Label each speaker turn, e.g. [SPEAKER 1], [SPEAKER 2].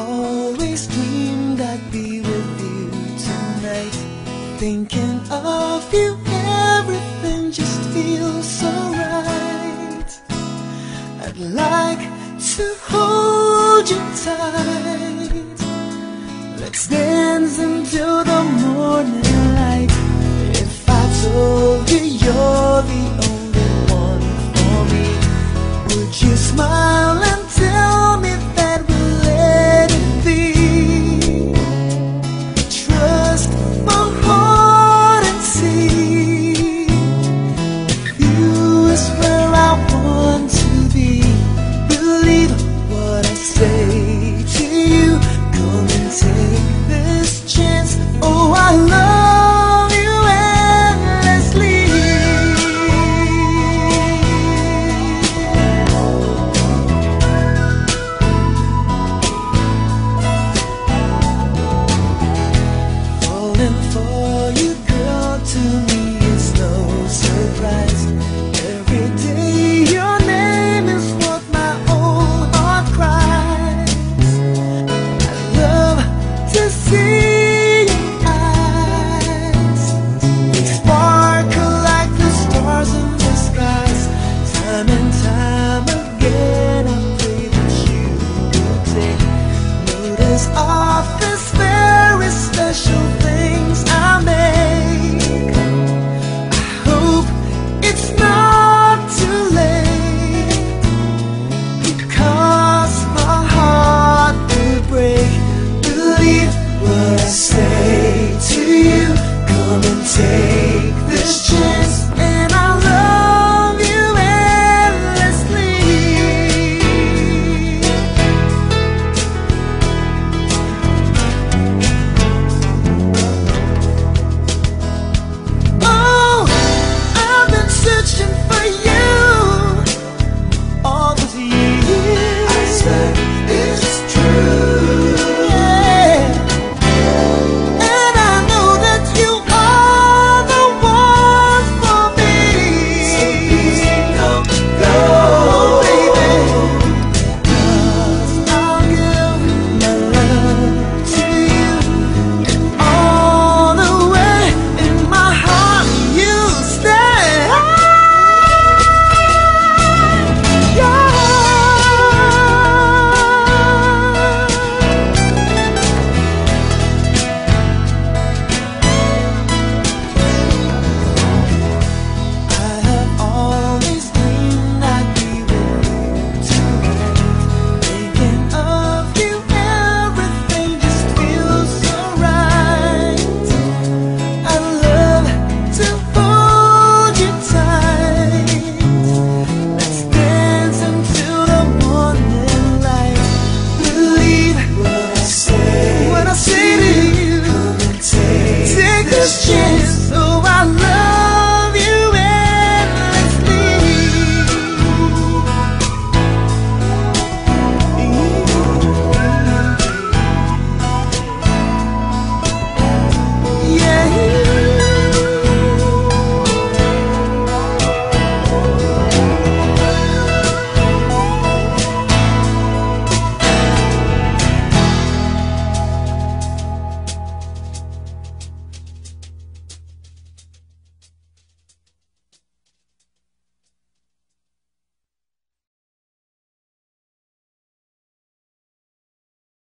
[SPEAKER 1] always dreamed I'd be with you tonight. Thinking of you, everything just feels so right. I'd like to hold you tight. Let's dance until the morning light. If I told you you're I.